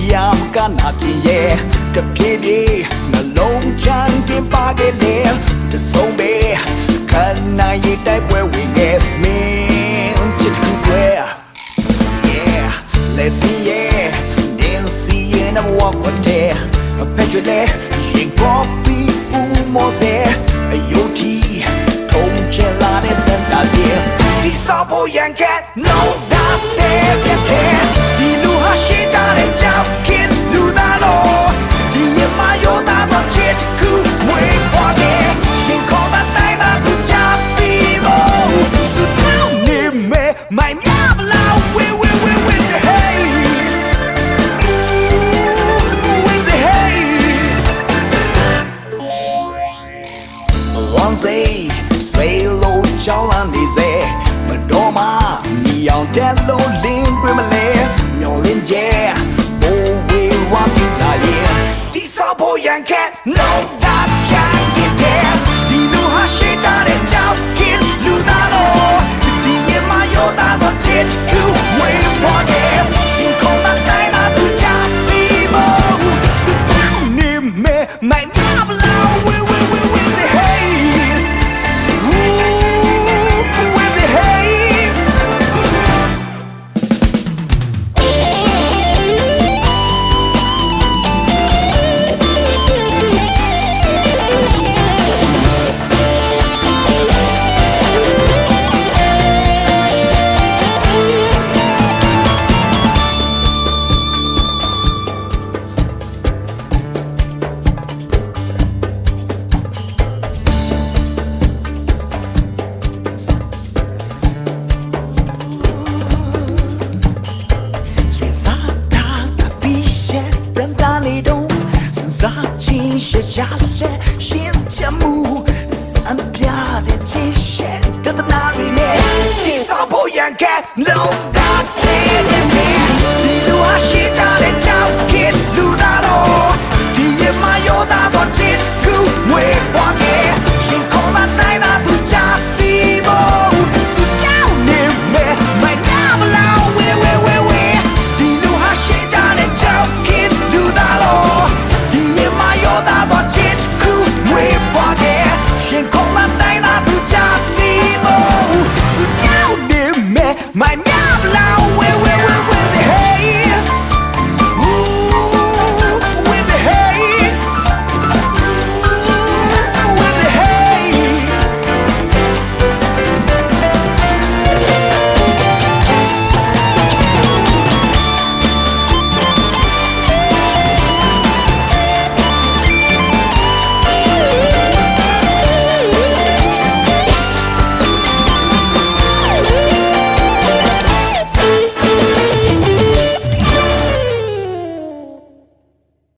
တရားကနာပြင်းရဲ့တပြေးပြေးနှလုံးချမ်းကင်းပါကလေးတဆုံးပဲခန္ဓာရဲ့တိုက်ပွဲဝင်ခဲ့မင်းချစ်ကူကွဲ Yeah let's see yeah dance see in a walk what there a petule you go be umoze a yoti ထုံးချလာတဲ့တန်တာပြေဒီစားဖို့ရန်ခက် မယ်မိုင်မြမလား we we we we the hey with the hey one day say low ချောင်းလန်းနေစေမတော်မမြေအောင်တက်လို့လင်းပြမလဲမျောလင်းကျဲဘိုးဝေဝါပြလာရဲ့ဒီစားဖို့ရန်ခက် no ရာရှဲရှင်းချမှုစံပြတဲ့ချစ်ရှဲတတနာရီနဲ့ဒီစားဖို့ရန်ကလုံး